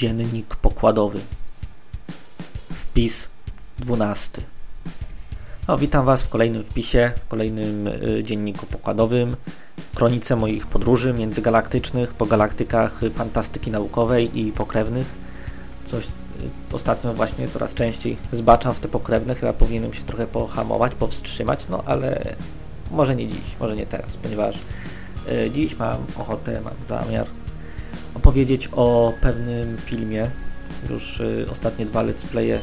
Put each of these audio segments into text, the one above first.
Dziennik pokładowy. Wpis 12. No, witam Was w kolejnym wpisie, w kolejnym y, dzienniku pokładowym. Kronice moich podróży międzygalaktycznych po galaktykach fantastyki naukowej i pokrewnych. Coś y, ostatnio właśnie coraz częściej zbaczam w te pokrewne. Chyba powinienem się trochę pohamować, powstrzymać, no ale może nie dziś, może nie teraz, ponieważ y, dziś mam ochotę, mam zamiar opowiedzieć o pewnym filmie. Już y, ostatnie dwa let's playe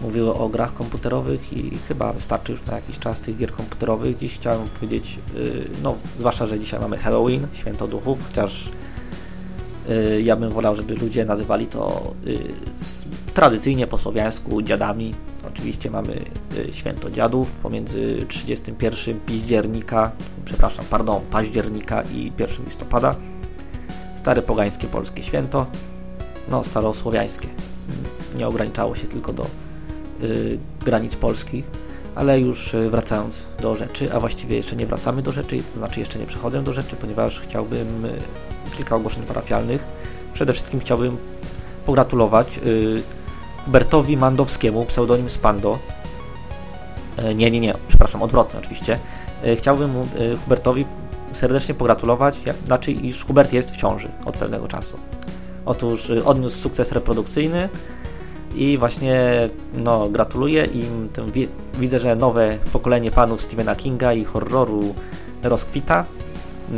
mówiły o grach komputerowych i chyba wystarczy już na jakiś czas tych gier komputerowych. Dziś chciałem powiedzieć, y, no zwłaszcza, że dzisiaj mamy Halloween, Święto Duchów, chociaż y, ja bym wolał, żeby ludzie nazywali to tradycyjnie po słowiańsku dziadami. Oczywiście mamy Święto Dziadów pomiędzy 31 października, przepraszam, pardon, października i 1 listopada stare pogańskie polskie święto, no starosłowiańskie. Nie ograniczało się tylko do y, granic polskich, ale już y, wracając do rzeczy, a właściwie jeszcze nie wracamy do rzeczy, to znaczy jeszcze nie przechodzę do rzeczy, ponieważ chciałbym y, kilka ogłoszeń parafialnych. Przede wszystkim chciałbym pogratulować y, Hubertowi Mandowskiemu, pseudonim Spando. E, nie, nie, nie, przepraszam, odwrotnie oczywiście. E, chciałbym y, Hubertowi serdecznie pogratulować, znaczy iż Hubert jest w ciąży od pewnego czasu. Otóż y, odniósł sukces reprodukcyjny i właśnie no, gratuluję im. Widzę, że nowe pokolenie fanów Stephena Kinga i horroru rozkwita.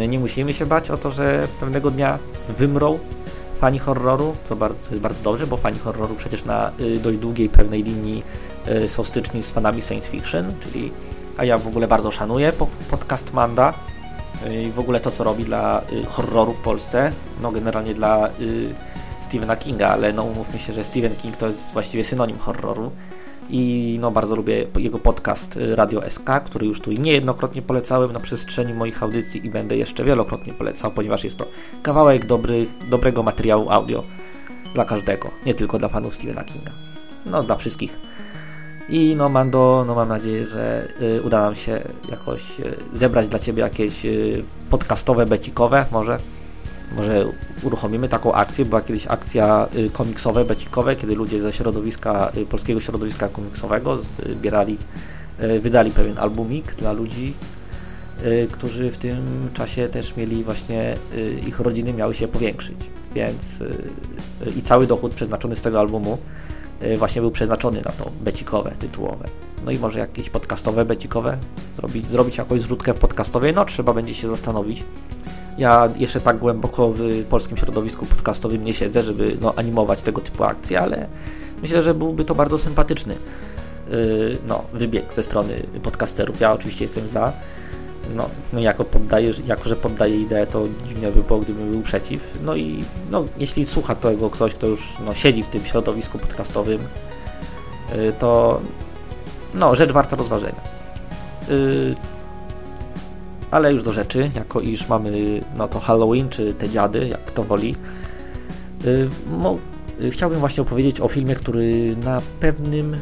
Nie musimy się bać o to, że pewnego dnia wymrą fani horroru, co bardzo, jest bardzo dobrze, bo fani horroru przecież na y, dość długiej pewnej linii y, są styczni z fanami science fiction, czyli a ja w ogóle bardzo szanuję podcast Manda, i w ogóle to, co robi dla y, horroru w Polsce, no generalnie dla y, Stephena Kinga, ale no umówmy się, że Stephen King to jest właściwie synonim horroru i no bardzo lubię jego podcast y, Radio SK, który już tu niejednokrotnie polecałem na przestrzeni moich audycji i będę jeszcze wielokrotnie polecał, ponieważ jest to kawałek dobrego materiału audio dla każdego, nie tylko dla fanów Stephena Kinga. No, dla wszystkich i no Mando, no mam nadzieję, że y, uda nam się jakoś y, zebrać dla Ciebie jakieś y, podcastowe, becikowe może. Może uruchomimy taką akcję. Była kiedyś akcja y, komiksowe, becikowe, kiedy ludzie ze środowiska, y, polskiego środowiska komiksowego zbierali, y, wydali pewien albumik dla ludzi, którzy w tym czasie też mieli właśnie, ich rodziny miały się powiększyć. Więc i cały dochód przeznaczony z tego albumu właśnie był przeznaczony na to becikowe, tytułowe. No i może jakieś podcastowe, becikowe zrobić, zrobić jakąś zrzutkę podcastowej, no trzeba będzie się zastanowić. Ja jeszcze tak głęboko w polskim środowisku podcastowym nie siedzę, żeby no, animować tego typu akcje, ale myślę, że byłby to bardzo sympatyczny yy, no, wybieg ze strony podcasterów. Ja oczywiście jestem za no, no jako, poddaję, jako, że poddaję ideę, to dziwnie by było, gdybym był przeciw. No i no, jeśli słucha tego ktoś, kto już no, siedzi w tym środowisku podcastowym, yy, to no, rzecz warta rozważenia. Yy, ale już do rzeczy, jako iż mamy no to Halloween, czy te dziady, jak kto woli. Yy, mo, yy, chciałbym właśnie opowiedzieć o filmie, który na pewnym,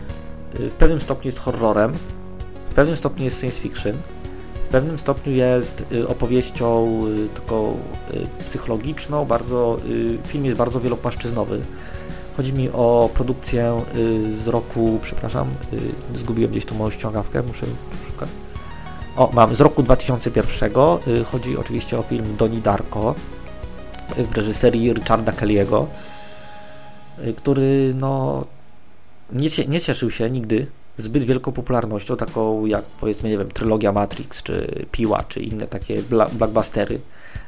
w pewnym stopniu jest horrorem, w pewnym stopniu jest science fiction, pewnym stopniu jest y, opowieścią y, taką y, psychologiczną, bardzo, film jest bardzo wielopłaszczyznowy. Chodzi mi o produkcję z roku, przepraszam, zgubiłem gdzieś tu moją ściągawkę, muszę szukać. O, mam, z roku 2001. Chodzi oczywiście o film Doni Darko w reżyserii Richarda Kelly'ego, który no nie, nie cieszył się nigdy zbyt wielką popularnością, taką jak powiedzmy, nie wiem, trylogia Matrix, czy Piła, czy inne takie blockbustery.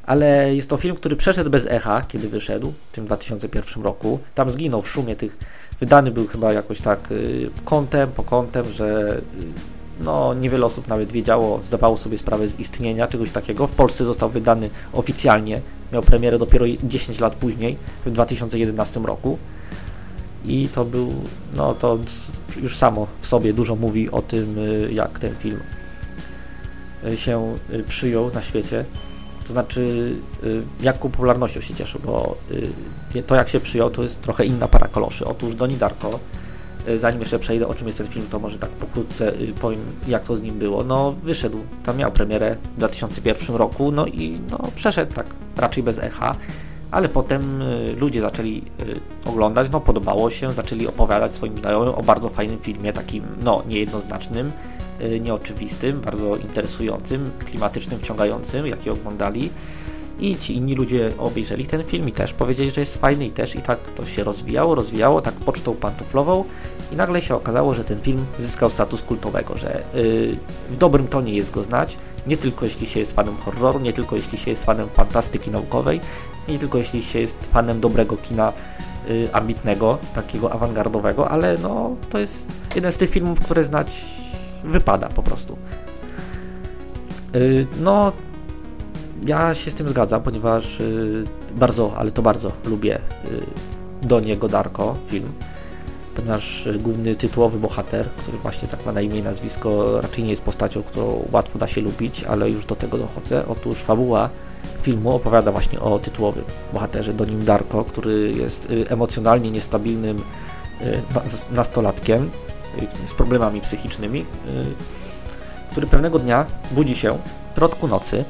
Ale jest to film, który przeszedł bez echa, kiedy wyszedł w tym 2001 roku. Tam zginął w szumie tych. Wydany był chyba jakoś tak y, kątem po kątem, że y, no, niewiele osób nawet wiedziało, zdawało sobie sprawę z istnienia czegoś takiego. W Polsce został wydany oficjalnie, miał premierę dopiero 10 lat później, w 2011 roku i to był, no to już samo w sobie dużo mówi o tym, y, jak ten film y, się y, przyjął na świecie. To znaczy, jaką popularnością się cieszył, bo to jak się przyjął, to jest trochę inna para koloszy. Otóż Doni Darko, zanim jeszcze przejdę o czym jest ten film, to może tak pokrótce powiem, jak to z nim było. No, wyszedł, tam miał premierę w 2001 roku, no i no, przeszedł tak raczej bez echa ale potem ludzie zaczęli oglądać, no podobało się, zaczęli opowiadać swoim znajomym o bardzo fajnym filmie, takim no niejednoznacznym, nieoczywistym, bardzo interesującym, klimatycznym, wciągającym, jaki oglądali i ci inni ludzie obejrzeli ten film i też powiedzieli, że jest fajny i też i tak to się rozwijało, rozwijało, tak pocztą pantoflową i nagle się okazało, że ten film zyskał status kultowego, że yy, w dobrym tonie jest go znać, nie tylko jeśli się jest fanem horroru, nie tylko jeśli się jest fanem fantastyki naukowej, nie tylko jeśli się jest fanem dobrego kina yy, ambitnego, takiego awangardowego, ale no to jest jeden z tych filmów, które znać wypada po prostu. Yy, no ja się z tym zgadzam, ponieważ y, bardzo, ale to bardzo lubię y, Donie Godarko film, ponieważ y, główny tytułowy bohater, który właśnie tak ma na imię i nazwisko, raczej nie jest postacią, którą łatwo da się lubić, ale już do tego dochodzę. Otóż fabuła filmu opowiada właśnie o tytułowym bohaterze Donim Darko, który jest emocjonalnie niestabilnym nastolatkiem z problemami psychicznymi, który pewnego dnia budzi się w środku nocy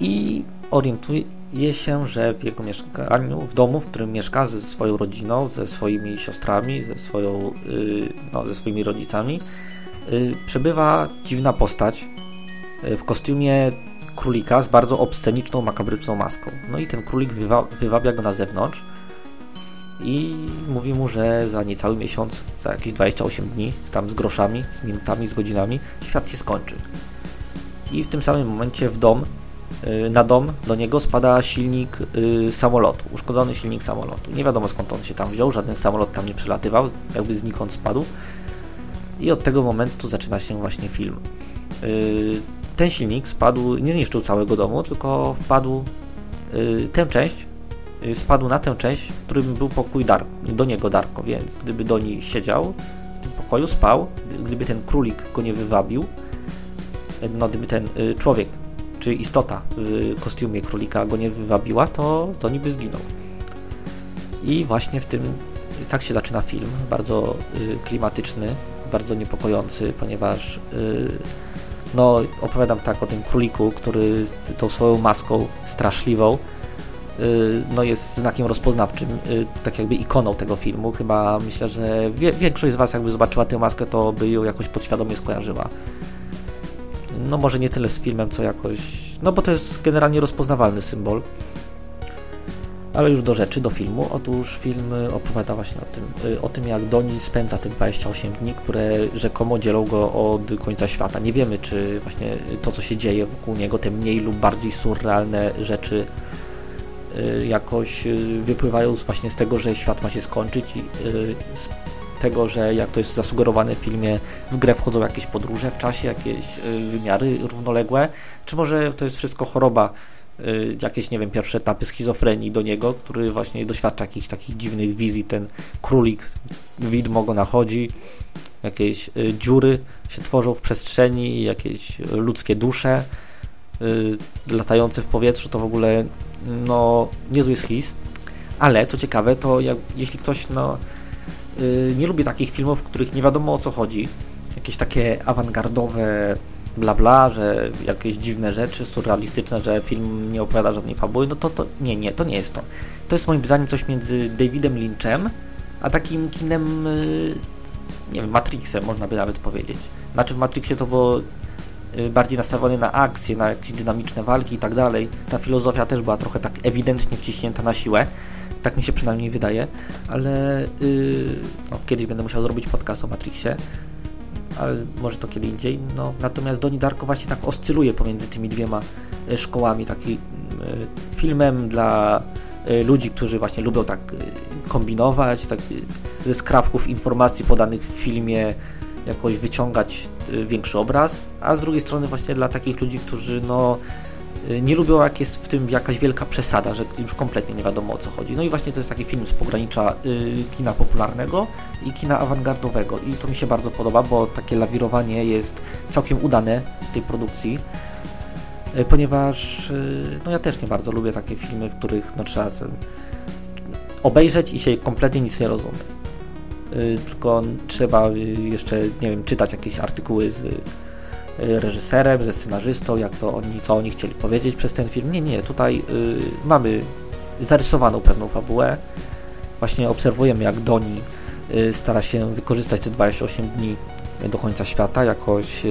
i orientuje się, że w jego mieszkaniu, w domu, w którym mieszka ze swoją rodziną, ze swoimi siostrami, ze, swoją, y, no, ze swoimi rodzicami, y, przebywa dziwna postać y, w kostiumie królika z bardzo obsceniczną, makabryczną maską. No i ten królik wywa wywabia go na zewnątrz i mówi mu, że za niecały miesiąc, za jakieś 28 dni, tam z groszami, z minutami, z godzinami, świat się skończy. I w tym samym momencie w dom na dom do niego spada silnik y, samolotu, uszkodzony silnik samolotu. Nie wiadomo skąd on się tam wziął, żaden samolot tam nie przelatywał, jakby znikąd spadł. I od tego momentu zaczyna się właśnie film. Y, ten silnik spadł, nie zniszczył całego domu, tylko wpadł tę część, spadł na tę część, w którym był pokój Dar do niego Darko, więc gdyby do niej siedział, w tym pokoju spał, gdyby ten królik go nie wywabił, no gdyby ten człowiek czy istota w kostiumie królika go nie wywabiła, to, to niby zginął. I właśnie w tym, tak się zaczyna film, bardzo y, klimatyczny, bardzo niepokojący, ponieważ y, no, opowiadam tak o tym króliku, który z tą swoją maską straszliwą y, no jest znakiem rozpoznawczym, tak jakby ikoną tego filmu. Chyba myślę, że większość z Was jakby zobaczyła tę maskę, to by ją jakoś podświadomie skojarzyła no może nie tyle z filmem, co jakoś, no bo to jest generalnie rozpoznawalny symbol. Ale już do rzeczy, do filmu. Otóż film opowiada właśnie o tym, y, o tym jak Doni spędza te 28 dni, które rzekomo dzielą go od końca świata. Nie wiemy, czy właśnie to, co się dzieje wokół niego, te mniej lub bardziej surrealne rzeczy y, jakoś y, wypływają właśnie z tego, że świat ma się skończyć i tego, że jak to jest zasugerowane w filmie, w grę wchodzą jakieś podróże w czasie, jakieś y, wymiary równoległe, czy może to jest wszystko choroba, y, jakieś, nie wiem, pierwsze etapy schizofrenii do niego, który właśnie doświadcza jakichś takich dziwnych wizji, ten królik, widmo go nachodzi, jakieś y, dziury się tworzą w przestrzeni, jakieś ludzkie dusze latające w powietrzu, to w ogóle no niezły schiz. Ale co ciekawe, to jak, jeśli ktoś no, nie lubię takich filmów, w których nie wiadomo o co chodzi. Jakieś takie awangardowe bla bla, że jakieś dziwne rzeczy, surrealistyczne, że film nie opowiada żadnej fabuły, no to, to nie, nie, to nie jest to. To jest moim zdaniem coś między Davidem Lynchem, a takim kinem, y, nie wiem, Matrixem można by nawet powiedzieć. Znaczy w Matrixie to było y, bardziej nastawione na akcję, na jakieś dynamiczne walki i tak dalej. Ta filozofia też była trochę tak ewidentnie wciśnięta na siłę. Tak mi się przynajmniej wydaje, ale yy, no, kiedyś będę musiał zrobić podcast o Matrixie, ale może to kiedy indziej. No, natomiast Doni Darko właśnie tak oscyluje pomiędzy tymi dwiema y, szkołami, takim y, filmem dla y, ludzi, którzy właśnie lubią tak kombinować, tak ze skrawków informacji podanych w filmie jakoś wyciągać większy obraz, a z drugiej strony właśnie dla takich ludzi, którzy no Y, nie lubią, jak jest w tym jakaś wielka przesada, że już kompletnie nie wiadomo o co chodzi. No i właśnie to jest taki film z pogranicza y, kina popularnego i kina awangardowego i to mi się bardzo podoba, bo takie lawirowanie jest całkiem udane w tej produkcji, y, ponieważ no ja też nie bardzo lubię takie filmy, w których no, trzeba obejrzeć i się kompletnie nic nie rozumie. Tylko trzeba jeszcze, nie wiem, czytać jakieś artykuły z reżyserem, ze scenarzystą, jak to oni, co oni chcieli powiedzieć przez ten film. Nie, nie, tutaj y, mamy zarysowaną pewną fabułę. Właśnie obserwujemy, jak Doni stara się wykorzystać te 28 dni do końca świata, jakoś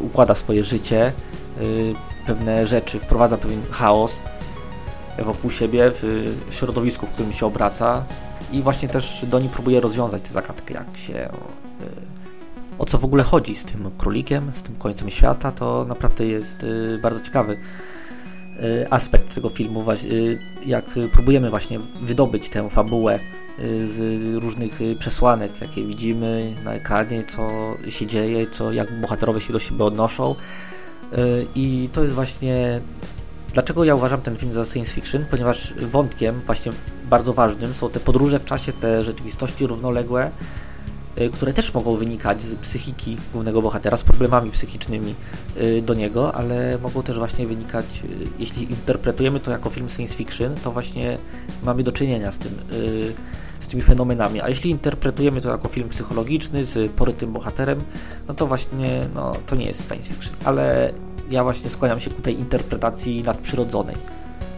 układa swoje życie, pewne rzeczy, wprowadza pewien chaos wokół siebie w środowisku, w którym się obraca i właśnie też Doni próbuje rozwiązać tę zagadkę, jak się o co w ogóle chodzi z tym królikiem, z tym końcem świata, to naprawdę jest y, bardzo ciekawy y, aspekt tego filmu, y, jak próbujemy właśnie wydobyć tę fabułę z różnych przesłanek, jakie widzimy na ekranie, co się dzieje, co, jak bohaterowie się do siebie odnoszą. I to jest właśnie Dlaczego ja uważam ten film za science fiction? Ponieważ wątkiem właśnie bardzo ważnym są te podróże w czasie, te rzeczywistości równoległe, które też mogą wynikać z psychiki głównego bohatera, z problemami psychicznymi y, do niego, ale mogą też właśnie wynikać, y, jeśli interpretujemy to jako film science fiction, to właśnie mamy do czynienia z tym, z tymi fenomenami, a jeśli interpretujemy to jako film psychologiczny z porytym bohaterem, no to właśnie no, to nie jest science fiction, ale ja właśnie skłaniam się ku tej interpretacji nadprzyrodzonej.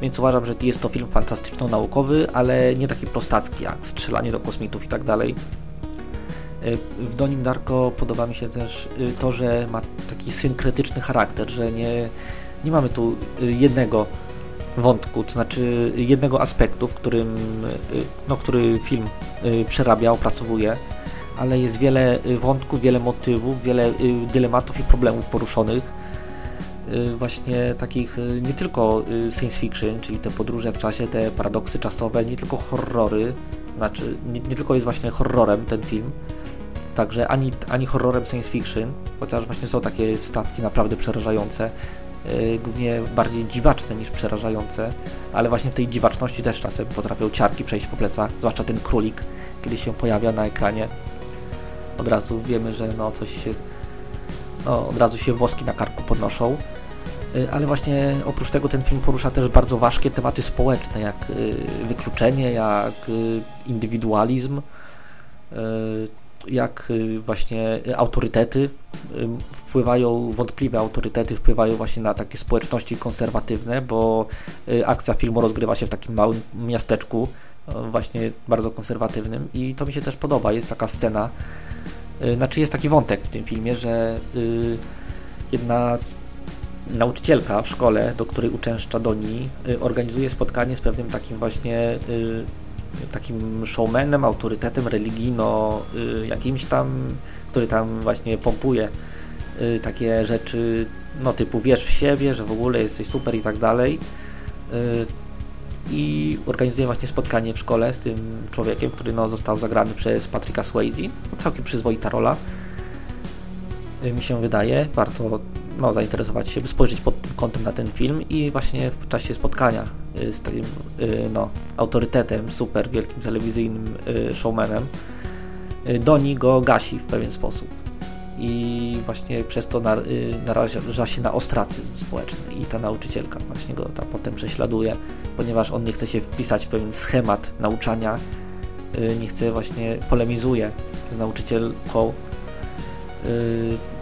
Więc uważam, że jest to film fantastyczno-naukowy, ale nie taki prostacki jak strzelanie do kosmitów i tak dalej, w Donim Darko podoba mi się też y, to, że ma taki synkretyczny charakter, że nie, nie mamy tu y, jednego wątku, to znaczy jednego aspektu, w którym, y, no, który film przerabia, opracowuje, ale jest wiele wątków, wiele motywów, wiele dylematów i problemów poruszonych. Właśnie takich nie tylko science fiction, czyli te podróże w czasie, te paradoksy czasowe, nie tylko horrory, znaczy nie, nie tylko jest właśnie horrorem ten film, Także ani, ani horrorem science fiction, chociaż właśnie są takie wstawki naprawdę przerażające, yy, głównie bardziej dziwaczne niż przerażające, ale właśnie w tej dziwaczności też czasem potrafią ciarki przejść po plecach, zwłaszcza ten królik, kiedy się pojawia na ekranie. Od razu wiemy, że no coś się, no, od razu się włoski na karku podnoszą. Yy, ale właśnie oprócz tego ten film porusza też bardzo ważkie tematy społeczne, jak yy, wykluczenie, jak indywidualizm, jak y, właśnie autorytety y, wpływają, wątpliwe autorytety wpływają właśnie na takie społeczności konserwatywne, bo y, akcja filmu rozgrywa się w takim małym miasteczku, właśnie bardzo konserwatywnym i to mi się też podoba. Jest taka scena, znaczy jest taki wątek w tym filmie, że jedna nauczycielka w szkole, do której uczęszcza Doni, organizuje spotkanie z pewnym takim właśnie takim showmanem, autorytetem religijno y, jakimś tam, który tam właśnie pompuje y, takie rzeczy, no typu wierz w siebie, że w ogóle jesteś super i tak dalej. Y, I organizuje właśnie spotkanie w szkole z tym człowiekiem, który no, został zagrany przez Patricka Swayze. No, całkiem przyzwoita rola mi się wydaje. Warto no, zainteresować się, spojrzeć pod kątem na ten film i właśnie w czasie spotkania z tym y, no, autorytetem, super wielkim telewizyjnym y, showmanem, Doni go gasi w pewien sposób. I właśnie przez to naraża się na ostracyzm społeczny i ta nauczycielka właśnie go potem prześladuje, ponieważ on nie chce się wpisać w pewien schemat nauczania, nie chce właśnie polemizuje z nauczycielką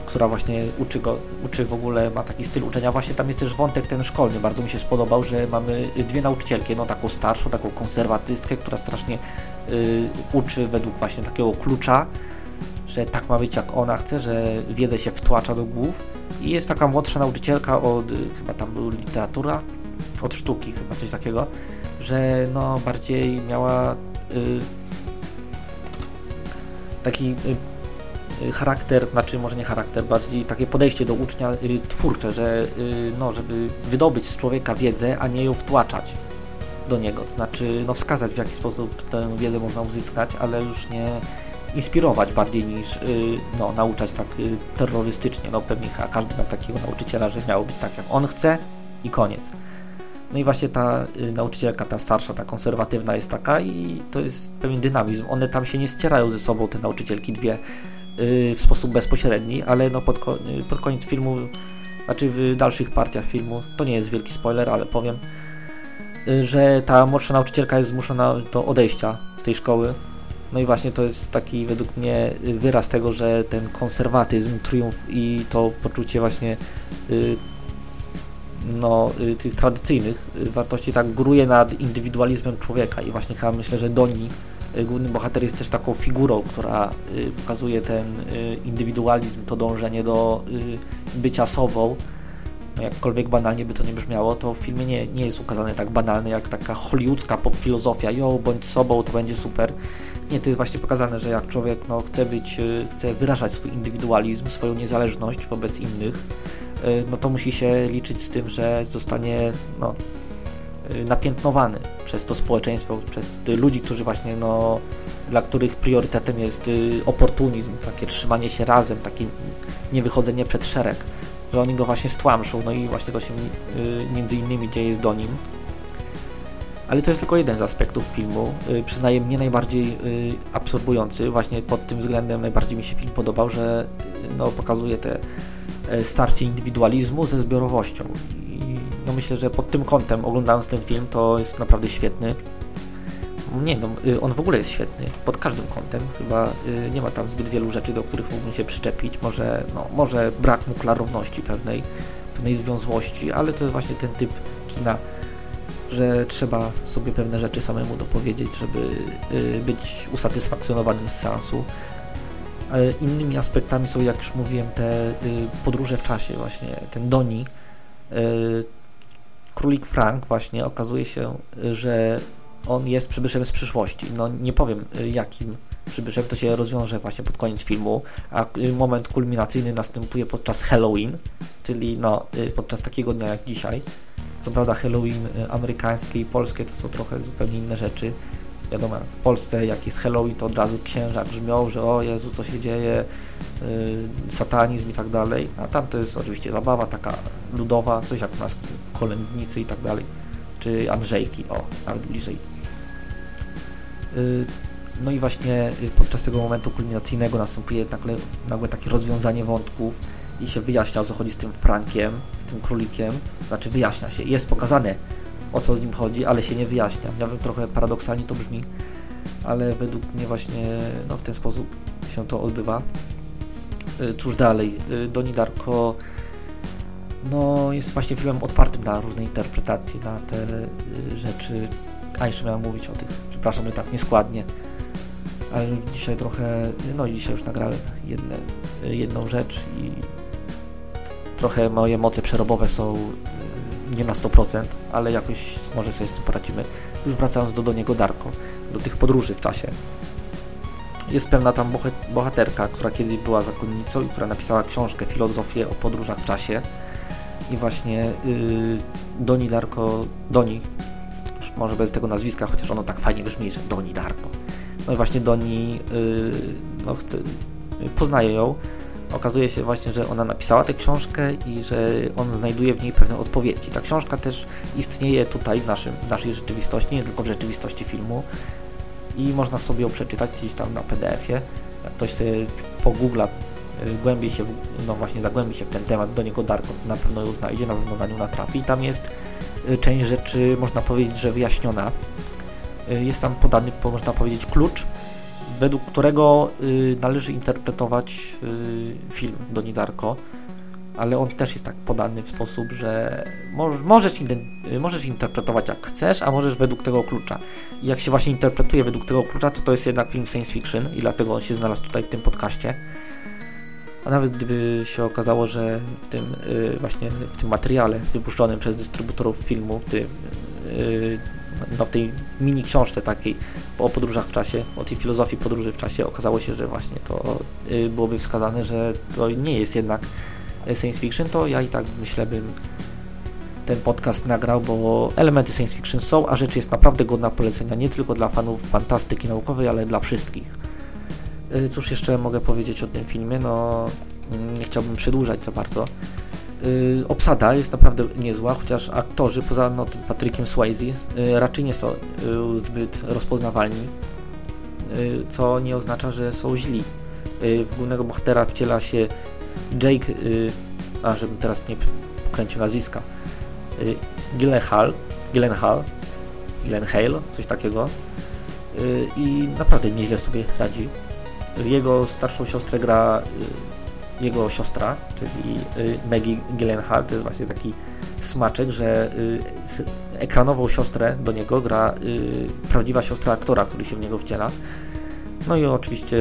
która właśnie uczy go, uczy w ogóle, ma taki styl uczenia. Właśnie tam jest też wątek ten szkolny, bardzo mi się spodobał, że mamy dwie nauczycielki, jedną taką starszą, taką konserwatystkę, która strasznie y, uczy według właśnie takiego klucza, że tak ma być jak ona chce, że wiedzę się wtłacza do głów. I jest taka młodsza nauczycielka od, y, chyba tam był literatura, od sztuki chyba, coś takiego, że no bardziej miała y, taki y, Y, charakter, znaczy może nie charakter, bardziej takie podejście do ucznia y, twórcze, że y, no, żeby wydobyć z człowieka wiedzę, a nie ją wtłaczać do niego, to znaczy no, wskazać w jaki sposób tę wiedzę można uzyskać, ale już nie inspirować bardziej niż no, nauczać tak terrorystycznie. No pewnie każdy miał takiego nauczyciela, że miało być tak jak on chce i koniec. No i właśnie ta nauczycielka, ta starsza, ta konserwatywna jest taka i to jest pewien dynamizm. One tam się nie ścierają ze sobą, te nauczycielki dwie, w sposób bezpośredni, ale no pod, pod koniec filmu, znaczy w dalszych partiach filmu, to nie jest wielki spoiler, ale powiem, y, że ta młodsza nauczycielka jest zmuszona do odejścia z tej szkoły. No i właśnie to jest taki według mnie wyraz tego, że ten konserwatyzm, triumf i to poczucie właśnie y, no, tych tradycyjnych wartości tak góruje nad indywidualizmem człowieka i właśnie chyba myślę, że Doni główny bohater jest też taką figurą, która pokazuje ten indywidualizm, to dążenie do bycia sobą, no jakkolwiek banalnie by to nie brzmiało, to w filmie nie, nie jest ukazane tak banalne jak taka hollywoodzka pop filozofia, jo, bądź sobą, to będzie super. Nie, to jest właśnie pokazane, że jak człowiek no, chce być, y, chce wyrażać swój indywidualizm, swoją niezależność wobec innych, y, no to musi się liczyć z tym, że zostanie no, y, napiętnowany przez to społeczeństwo, przez ludzi, którzy właśnie no, dla których priorytetem jest oportunizm, takie trzymanie się razem, takie niewychodzenie przed szereg że oni go właśnie stłamszą, no i właśnie to się y, między innymi dzieje z Donim. Ale to jest tylko jeden z aspektów filmu. Y, przyznaję mnie najbardziej y, absorbujący, właśnie pod tym względem najbardziej mi się film podobał, że no, pokazuje te e, starcie indywidualizmu ze zbiorowością. No, myślę, że pod tym kątem oglądając ten film to jest naprawdę świetny nie no, y, on w ogóle jest świetny, pod każdym kątem, chyba y, nie ma tam zbyt wielu rzeczy, do których mógłbym się przyczepić, może, no, może brak mu klarowności pewnej, pewnej związłości, ale to jest właśnie ten typ kina, że trzeba sobie pewne rzeczy samemu dopowiedzieć, żeby y, być usatysfakcjonowanym z seansu. Innymi aspektami są, jak już mówiłem, te podróże w czasie, właśnie ten Doni. Królik Frank właśnie okazuje się, że on jest przybyszem z przyszłości. No nie powiem y, jakim przybyszem, to się rozwiąże właśnie pod koniec filmu, a y, moment kulminacyjny następuje podczas Halloween, czyli no, y, podczas takiego dnia jak dzisiaj. Co prawda Halloween amerykańskie i polskie to są trochę zupełnie inne rzeczy. Wiadomo, w Polsce jak jest Halloween, to od razu księża grzmią, że o Jezu, co się dzieje, satanizm i tak dalej. A tam to jest oczywiście zabawa taka ludowa, coś jak u nas kolędnicy i tak dalej. Czy Andrzejki, o, nawet bliżej. Y, no i właśnie y, podczas tego momentu kulminacyjnego następuje nagle, nagle takie rozwiązanie wątków i się wyjaśnia o co chodzi z tym Frankiem, z tym królikiem. Znaczy wyjaśnia się. Jest pokazane o co z nim chodzi, ale się nie wyjaśnia. Ja wiem, trochę paradoksalnie to brzmi, ale według mnie właśnie no, w ten sposób się to odbywa. Y, cóż dalej? Doni Darko no, jest właśnie filmem otwartym na różne interpretacje, na te rzeczy. A jeszcze miałem mówić o tych Przepraszam, że tak nieskładnie. Ale dzisiaj trochę, no dzisiaj już nagrałem jedne, jedną rzecz i trochę moje moce przerobowe są y, nie na 100%, ale jakoś może sobie z tym poradzimy. Już wracając do, do niego Darko, do tych podróży w czasie. Jest pewna tam bohaterka, która kiedyś była zakonnicą i która napisała książkę Filozofię o podróżach w czasie. I właśnie yy, Doni Darko, Doni może bez tego nazwiska, chociaż ono tak fajnie brzmi, że Doni Darko. No i właśnie Doni yy, no, chce, poznaje ją. Okazuje się właśnie, że ona napisała tę książkę i że on znajduje w niej pewne odpowiedzi. Ta książka też istnieje tutaj w naszym, naszej rzeczywistości, nie tylko w rzeczywistości filmu i można sobie ją przeczytać gdzieś tam na PDF-ie. Jak ktoś sobie pogoogla głębiej się, no właśnie zagłębi się w ten temat, do niego Darko na pewno ją znajdzie, na pewno na nią natrafi i tam jest Y, część rzeczy można powiedzieć, że wyjaśniona. Y, jest tam podany, można powiedzieć, klucz, według którego y, należy interpretować film Doni Darko, ale on też jest tak podany w sposób, że możesz, możesz interpretować jak chcesz, a możesz według tego klucza. I jak się właśnie interpretuje według tego klucza, to to jest jednak film science fiction i dlatego on się znalazł tutaj w tym podcaście. A nawet gdyby się okazało, że w tym y, właśnie w tym materiale wypuszczonym przez dystrybutorów filmu, w, tym, y, no, w tej mini książce takiej o podróżach w czasie, o tej filozofii podróży w czasie, okazało się, że właśnie to y, byłoby wskazane, że to nie jest jednak science fiction, to ja i tak myślę bym ten podcast nagrał, bo elementy science fiction są, a rzecz jest naprawdę godna polecenia nie tylko dla fanów fantastyki naukowej, ale dla wszystkich. Y, cóż jeszcze mogę powiedzieć o tym filmie? No, nie chciałbym przedłużać za bardzo. Y, obsada jest naprawdę niezła, chociaż aktorzy poza no, Patrykiem Swayze y, raczej nie są zbyt rozpoznawalni, co nie oznacza, że są źli. W głównego bohatera wciela się Jake, a żebym teraz nie pokręcił nazwiska, Gyllenhaal, Gyllenhaal, Gyllenhaal, coś takiego i naprawdę nieźle sobie radzi. Jego starszą siostrę gra y, jego siostra, czyli y, Maggie Gyllenhaal, to jest właśnie taki smaczek, że ekranową siostrę do niego gra prawdziwa siostra aktora, który się w niego wciela. No i oczywiście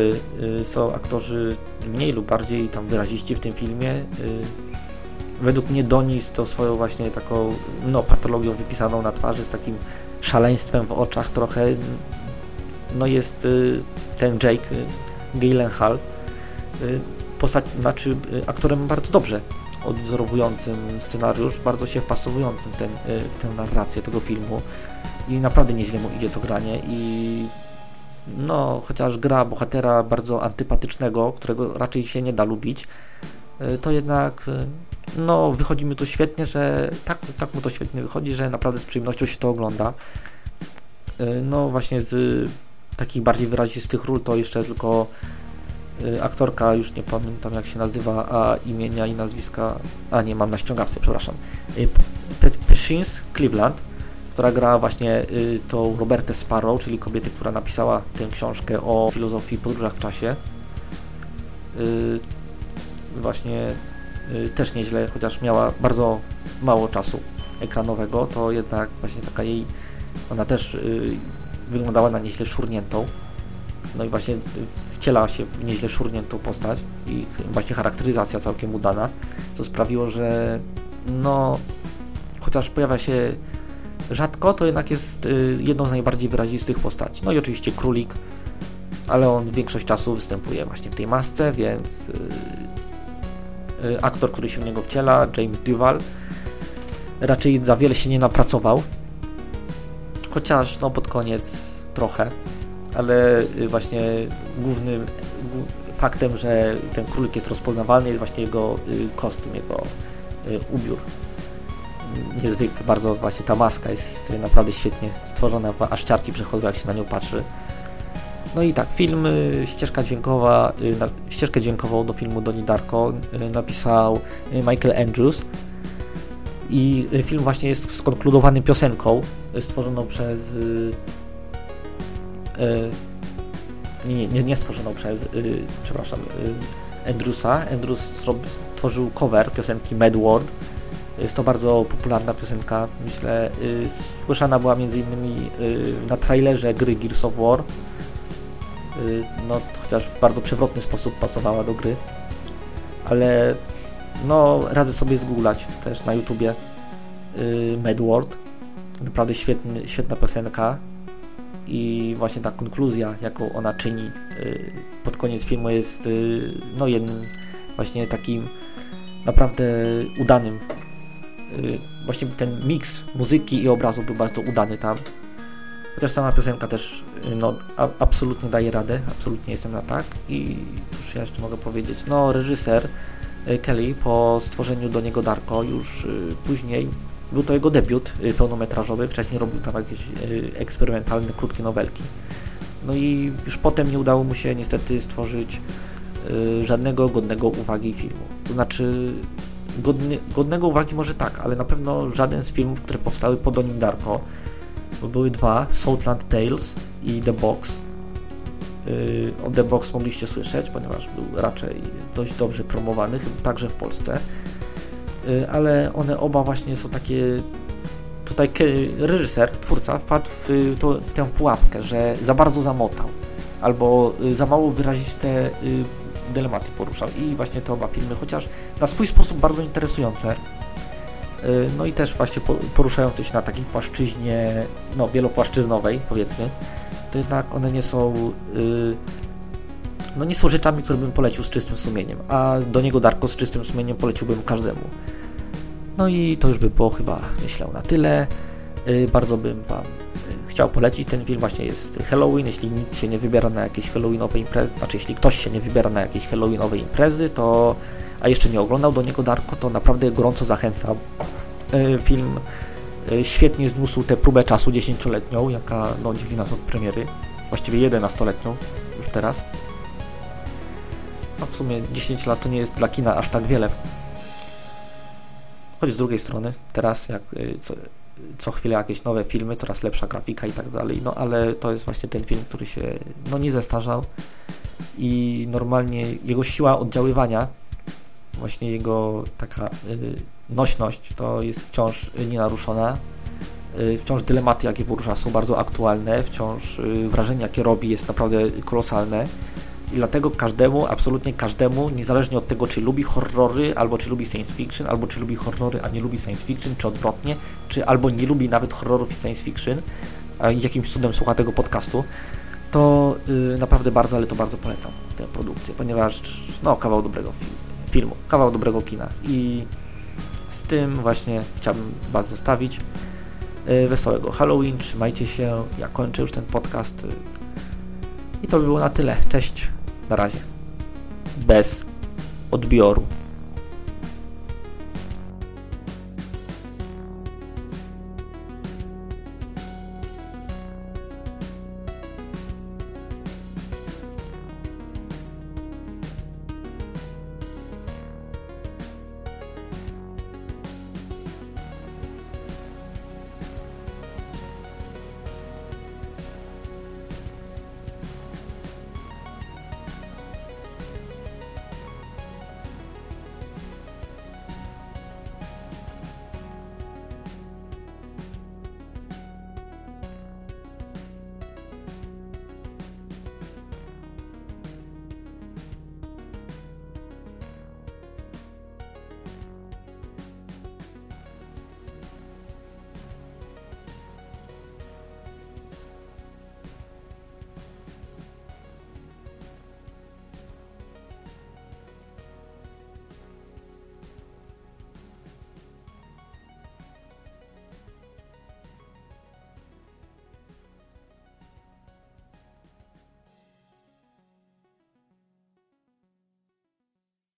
są aktorzy mniej lub bardziej tam wyraziści w tym filmie. Według mnie Donis to swoją właśnie taką no, patologią wypisaną na twarzy z takim szaleństwem w oczach trochę no jest ten Jake Gyllenhaal postać, znaczy aktorem bardzo dobrze odwzorowującym scenariusz, bardzo się wpasowującym ten, w tę narrację tego filmu i naprawdę nieźle mu idzie to granie i no, chociaż gra bohatera bardzo antypatycznego, którego raczej się nie da lubić, to jednak no, wychodzi mi to świetnie, że tak, tak mu to świetnie wychodzi, że naprawdę z przyjemnością się to ogląda. No właśnie z takich bardziej wyrazistych ról to jeszcze tylko y, aktorka, już nie pamiętam jak się nazywa, a imienia i nazwiska, a nie, mam na ściągawce, przepraszam, y, Patience Cleveland, która gra właśnie y, tą Robertę Sparrow, czyli kobietę, która napisała tę książkę o filozofii podróżach w czasie. Właśnie też nieźle, chociaż miała bardzo mało czasu ekranowego, to jednak właśnie taka jej, ona też wyglądała na nieźle szurniętą. No i właśnie wciela się w nieźle szurniętą postać i właśnie charakteryzacja całkiem udana, co sprawiło, że no chociaż pojawia się rzadko, to jednak jest y, jedną z najbardziej wyrazistych postaci. No i oczywiście królik, ale on większość czasu występuje właśnie w tej masce, więc y, y, aktor, który się w niego wciela, James Duval, raczej za wiele się nie napracował chociaż no pod koniec trochę, ale y, właśnie głównym faktem, że ten królik jest rozpoznawalny jest właśnie jego y, kostium, jego y, ubiór. Niezwykły, bardzo właśnie ta maska jest naprawdę świetnie stworzona, aż ciarki przechodzą jak się na nią patrzy. No i tak, film, ścieżka dźwiękowa, ścieżkę dźwiękową do filmu Doni Darko napisał Michael Andrews, i film właśnie jest skonkludowany piosenką stworzoną przez y, y, nie, nie, nie stworzoną przez y, przepraszam Andrewsa. Andrews stworzył cover piosenki Mad World jest to bardzo popularna piosenka, myślę, słyszana była innymi na trailerze gry Gears of War no, chociaż w bardzo przewrotny sposób pasowała do gry ale no radzę sobie zgooglać też na YouTubie Mad World. Naprawdę świetny, świetna piosenka i właśnie ta konkluzja, jaką ona czyni yy, pod koniec filmu jest yy, no jednym właśnie takim naprawdę udanym yy, właśnie ten miks muzyki i obrazu był bardzo udany tam. Chociaż sama piosenka też no, a, absolutnie daje radę, absolutnie jestem na tak i cóż ja jeszcze mogę powiedzieć, no reżyser Y, Kelly po stworzeniu do niego Darko już y, później był to jego debiut y, pełnometrażowy, wcześniej robił tam jakieś eksperymentalne, krótkie nowelki. No i już potem nie udało mu się niestety stworzyć żadnego godnego uwagi filmu. To znaczy, godny, godnego uwagi może tak, ale na pewno żaden z filmów, które powstały po Donim Darko, bo były dwa, Southland Tales i The Box, Y, o The Box mogliście słyszeć, ponieważ był raczej dość dobrze promowany, także w Polsce. Y, ale one oba właśnie są takie. Tutaj reżyser, twórca wpadł w, to, w tę pułapkę, że za bardzo zamotał albo y, za mało wyraziste dylematy poruszał. I właśnie te oba filmy, chociaż na swój sposób bardzo interesujące, no i też właśnie poruszające się na takiej płaszczyźnie, no wielopłaszczyznowej powiedzmy, to jednak one nie są no nie są rzeczami, które bym polecił z czystym sumieniem, a do niego Darko z czystym sumieniem poleciłbym każdemu. No i to już by było chyba, myślę, na tyle. Yy, bardzo bym Wam yy, chciał polecić ten film, właśnie jest Halloween, jeśli nikt się nie wybiera na jakieś Halloweenowe imprezy, znaczy jeśli ktoś się nie wybiera na jakieś Halloweenowe imprezy, to a jeszcze nie oglądał do niego Darko, to naprawdę gorąco zachęcam. Yy, film E, świetnie zniósł tę próbę czasu dziesięcioletnią, jaka no, dzieli nas od premiery. Właściwie 11-letnią już teraz. No w sumie 10 lat to nie jest dla kina aż tak wiele. Choć z drugiej strony, teraz jak e, co, co chwilę jakieś nowe filmy, coraz lepsza grafika i tak dalej, no ale to jest właśnie ten film, który się no nie zestarzał i normalnie jego siła oddziaływania właśnie jego taka nośność to jest wciąż nienaruszona. Wciąż dylematy, jakie porusza, są bardzo aktualne, wciąż wrażenie, jakie robi, jest naprawdę kolosalne. I dlatego każdemu, absolutnie każdemu, niezależnie od tego, czy lubi horrory, albo czy lubi science fiction, albo czy lubi horrory, a nie lubi science fiction, czy odwrotnie, czy albo nie lubi nawet horrorów i science fiction, a jakimś cudem słucha tego podcastu, to yy, naprawdę bardzo, ale to bardzo polecam tę produkcję, ponieważ no, kawał dobrego filmu, filmu, kawał dobrego kina i z tym właśnie chciałbym Was zostawić. Yy, wesołego Halloween, trzymajcie się, ja kończę już ten podcast i to by było na tyle. Cześć, na razie. Bez odbioru.